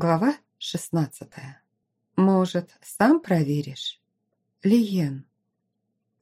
Глава шестнадцатая. Может, сам проверишь? Лиен.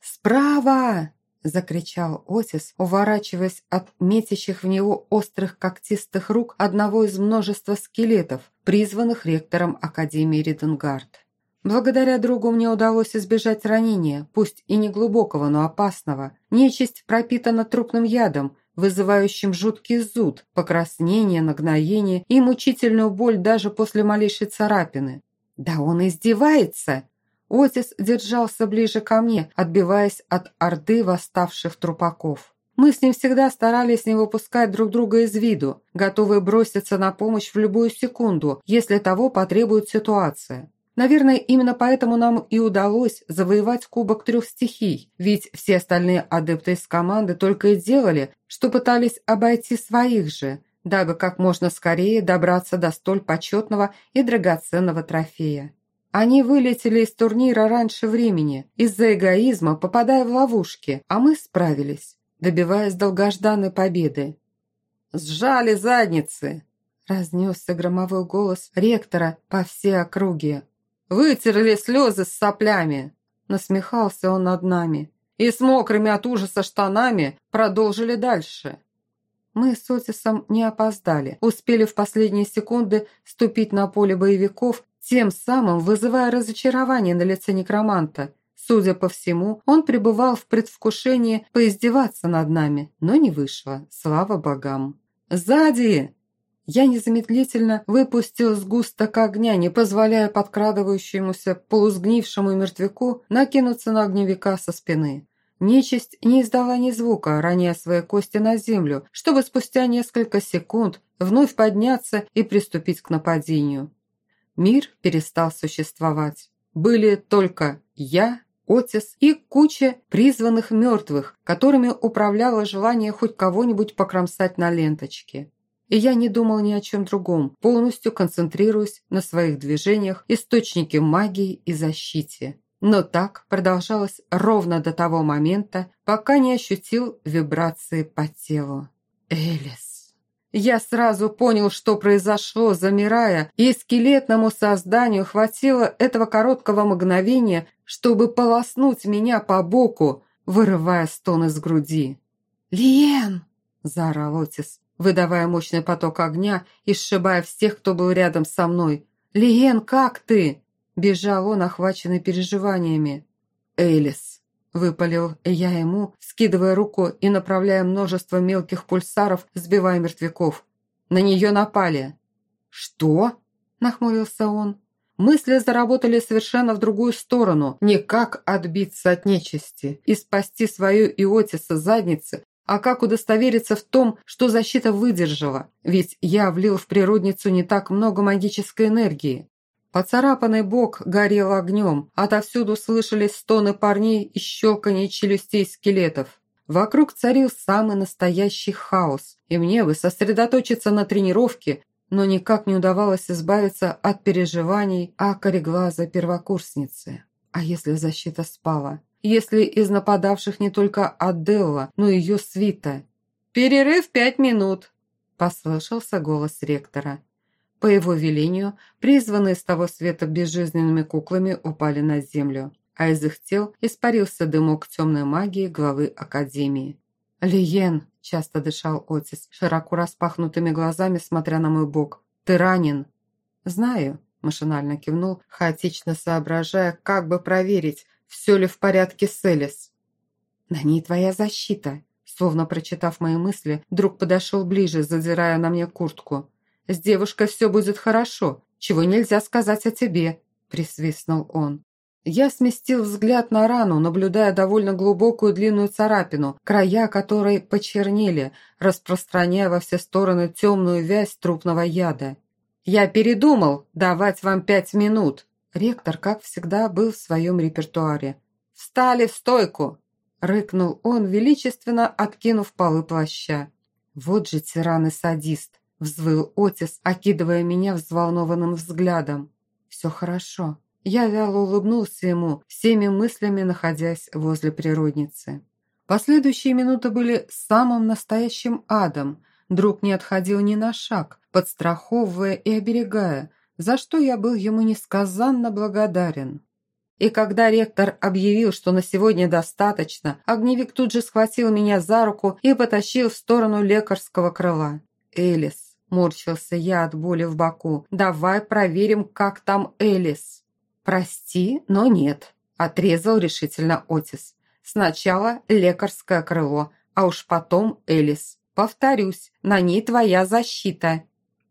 «Справа!» – закричал Отис, уворачиваясь от метящих в него острых когтистых рук одного из множества скелетов, призванных ректором Академии Риденгард. Благодаря другу мне удалось избежать ранения, пусть и не глубокого, но опасного. Нечисть пропитана трупным ядом – вызывающим жуткий зуд, покраснение, нагноение и мучительную боль даже после малейшей царапины. «Да он издевается!» Отис держался ближе ко мне, отбиваясь от орды восставших трупаков. Мы с ним всегда старались не выпускать друг друга из виду, готовые броситься на помощь в любую секунду, если того потребует ситуация. Наверное, именно поэтому нам и удалось завоевать Кубок трех стихий, ведь все остальные адепты из команды только и делали, что пытались обойти своих же, дабы как можно скорее добраться до столь почетного и драгоценного трофея. Они вылетели из турнира раньше времени, из-за эгоизма попадая в ловушки, а мы справились, добиваясь долгожданной победы. «Сжали задницы!» – разнесся громовой голос ректора по всей округе. Вытерли слезы с соплями!» Насмехался он над нами. И с мокрыми от ужаса штанами продолжили дальше. Мы с Отисом не опоздали, успели в последние секунды ступить на поле боевиков, тем самым вызывая разочарование на лице некроманта. Судя по всему, он пребывал в предвкушении поиздеваться над нами, но не вышло, слава богам. «Сзади!» Я незамедлительно выпустил сгусток огня, не позволяя подкрадывающемуся полусгнившему мертвяку накинуться на огневика со спины. Нечисть не издала ни звука, роняя свои кости на землю, чтобы спустя несколько секунд вновь подняться и приступить к нападению. Мир перестал существовать. Были только я, Отис и куча призванных мертвых, которыми управляло желание хоть кого-нибудь покромсать на ленточке. И я не думал ни о чем другом, полностью концентрируясь на своих движениях, источнике магии и защите. Но так продолжалось ровно до того момента, пока не ощутил вибрации по телу. Элис. Я сразу понял, что произошло, замирая, и скелетному созданию хватило этого короткого мгновения, чтобы полоснуть меня по боку, вырывая стон из груди. «Лиен!» – заорал Отис выдавая мощный поток огня и сшибая всех, кто был рядом со мной. «Лиен, как ты?» – бежал он, охваченный переживаниями. «Элис», – выпалил я ему, скидывая руку и направляя множество мелких пульсаров, сбивая мертвяков. «На нее напали». «Что?» – нахмурился он. Мысли заработали совершенно в другую сторону, не как отбиться от нечисти и спасти свою Иотиса задницы а как удостовериться в том, что защита выдержала? Ведь я влил в природницу не так много магической энергии. Поцарапанный бок горел огнем, отовсюду слышались стоны парней и щелканье челюстей скелетов. Вокруг царил самый настоящий хаос, и мне бы сосредоточиться на тренировке, но никак не удавалось избавиться от переживаний о кореглазой первокурснице. А если защита спала? Если из нападавших не только Аделла, но и ее свита. «Перерыв пять минут», – послышался голос ректора. По его велению, призванные с того света безжизненными куклами упали на землю, а из их тел испарился дымок темной магии главы Академии. «Лиен!» – часто дышал Отис, широко распахнутыми глазами, смотря на мой бок. «Ты ранен?» «Знаю», – машинально кивнул, хаотично соображая, как бы проверить, все ли в порядке с Элис. «На ней твоя защита», словно прочитав мои мысли, друг подошел ближе, задирая на мне куртку. «С девушкой все будет хорошо, чего нельзя сказать о тебе», – присвистнул он. Я сместил взгляд на рану, наблюдая довольно глубокую длинную царапину, края которой почернели, распространяя во все стороны темную вязь трупного яда. «Я передумал давать вам пять минут», Ректор, как всегда, был в своем репертуаре. «Встали в стойку!» – рыкнул он, величественно откинув полы плаща. «Вот же тиран и садист!» – взвыл Отис, окидывая меня взволнованным взглядом. «Все хорошо». Я вяло улыбнулся ему, всеми мыслями находясь возле природницы. Последующие минуты были самым настоящим адом. Друг не отходил ни на шаг, подстраховывая и оберегая, за что я был ему несказанно благодарен. И когда ректор объявил, что на сегодня достаточно, огневик тут же схватил меня за руку и потащил в сторону лекарского крыла. «Элис», – морщился я от боли в боку, – «давай проверим, как там Элис». «Прости, но нет», – отрезал решительно Отис. «Сначала лекарское крыло, а уж потом Элис. Повторюсь, на ней твоя защита»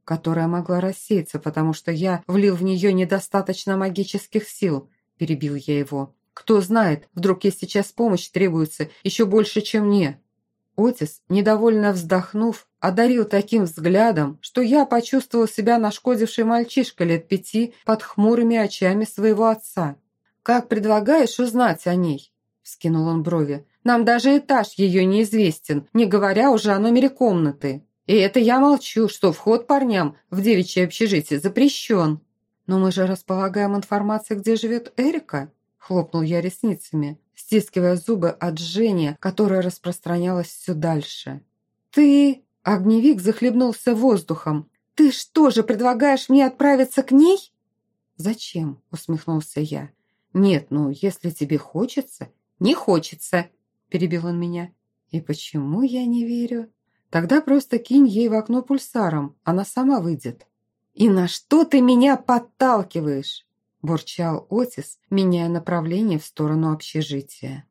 которая могла рассеяться, потому что я влил в нее недостаточно магических сил, перебил я его. Кто знает, вдруг ей сейчас помощь требуется еще больше, чем мне. Отис, недовольно вздохнув, одарил таким взглядом, что я почувствовал себя нашкодившей мальчишкой лет пяти под хмурыми очами своего отца. «Как предлагаешь узнать о ней?» – вскинул он брови. «Нам даже этаж ее неизвестен, не говоря уже о номере комнаты». И это я молчу, что вход парням в девичье общежитие запрещен. Но мы же располагаем информацией, где живет Эрика, хлопнул я ресницами, стискивая зубы от жжения, которое распространялось все дальше. Ты... Огневик захлебнулся воздухом. «Ты что же предлагаешь мне отправиться к ней?» «Зачем?» – усмехнулся я. «Нет, ну, если тебе хочется...» «Не хочется!» – перебил он меня. «И почему я не верю?» Тогда просто кинь ей в окно пульсаром, она сама выйдет». «И на что ты меня подталкиваешь?» – бурчал Отис, меняя направление в сторону общежития.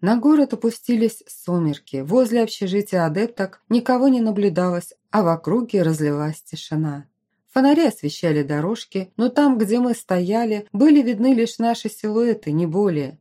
На город опустились сумерки. Возле общежития адепток никого не наблюдалось, а в округе разлилась тишина. Фонари освещали дорожки, но там, где мы стояли, были видны лишь наши силуэты, не более.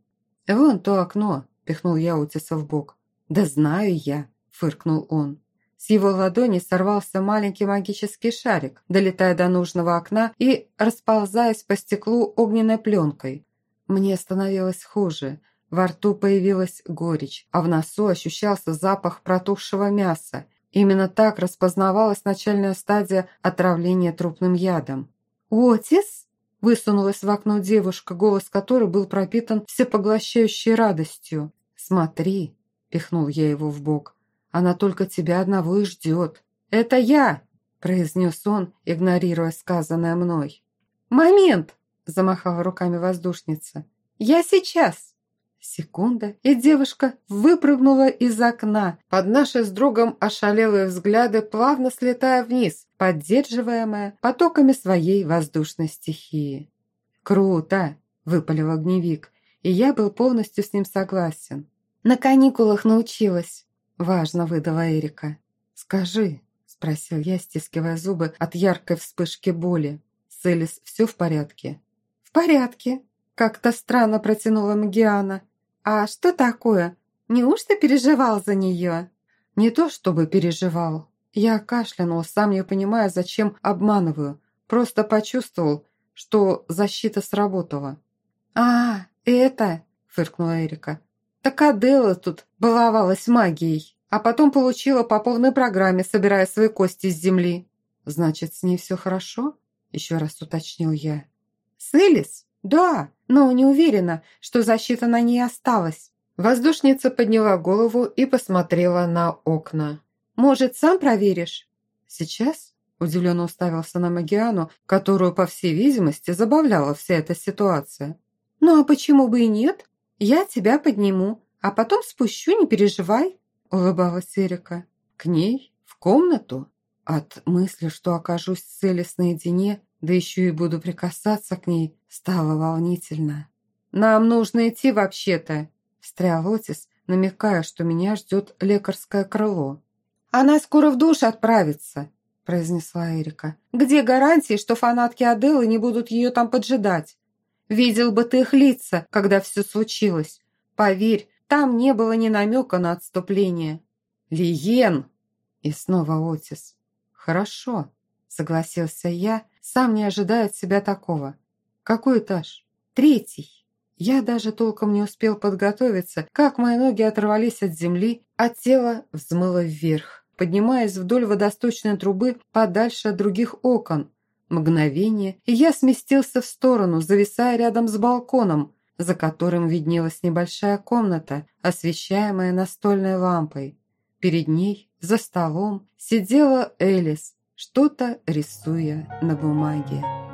«Вон то окно», – пихнул я Отиса в бок. «Да знаю я», – фыркнул он. С его ладони сорвался маленький магический шарик, долетая до нужного окна и расползаясь по стеклу огненной пленкой. Мне становилось хуже. Во рту появилась горечь, а в носу ощущался запах протухшего мяса. Именно так распознавалась начальная стадия отравления трупным ядом. «Отис?» – высунулась в окно девушка, голос которой был пропитан всепоглощающей радостью. «Смотри!» – пихнул я его в бок. Она только тебя одного и ждет. Это я!» – произнес он, игнорируя сказанное мной. «Момент!» – замахала руками воздушница. «Я сейчас!» Секунда, и девушка выпрыгнула из окна, под наши с другом ошалелые взгляды, плавно слетая вниз, поддерживаемая потоками своей воздушной стихии. «Круто!» – выпалил огневик, и я был полностью с ним согласен. «На каникулах научилась!» Важно выдала Эрика. «Скажи», – спросил я, стискивая зубы от яркой вспышки боли. «С Элис все в порядке?» «В порядке», – как-то странно протянула Магиана. «А что такое? Неужто переживал за нее?» «Не то чтобы переживал. Я кашлянул, сам не понимая, зачем обманываю. Просто почувствовал, что защита сработала». «А, это...» – фыркнула Эрика. Так Аделла тут баловалась магией, а потом получила по полной программе, собирая свои кости с земли. Значит, с ней все хорошо? Еще раз уточнил я. С Элис? Да, но не уверена, что защита на ней осталась. Воздушница подняла голову и посмотрела на окна. «Может, сам проверишь?» «Сейчас?» – удивленно уставился на Магиану, которую, по всей видимости, забавляла вся эта ситуация. «Ну а почему бы и нет? «Я тебя подниму, а потом спущу, не переживай», – улыбалась Эрика. «К ней? В комнату?» От мысли, что окажусь с Элис наедине, да еще и буду прикасаться к ней, стало волнительно. «Нам нужно идти вообще-то», – встрял Отис, намекая, что меня ждет лекарское крыло. «Она скоро в душ отправится», – произнесла Эрика. «Где гарантии, что фанатки Аделы не будут ее там поджидать? Видел бы ты их лица, когда все случилось. Поверь, там не было ни намека на отступление. Лиен! И снова Отис. Хорошо, согласился я, сам не ожидая от себя такого. Какой этаж? Третий. Я даже толком не успел подготовиться, как мои ноги оторвались от земли, а тело взмыло вверх, поднимаясь вдоль водосточной трубы подальше от других окон, Мгновение, и я сместился в сторону, зависая рядом с балконом, за которым виднелась небольшая комната, освещаемая настольной лампой. Перед ней, за столом, сидела Элис, что-то рисуя на бумаге.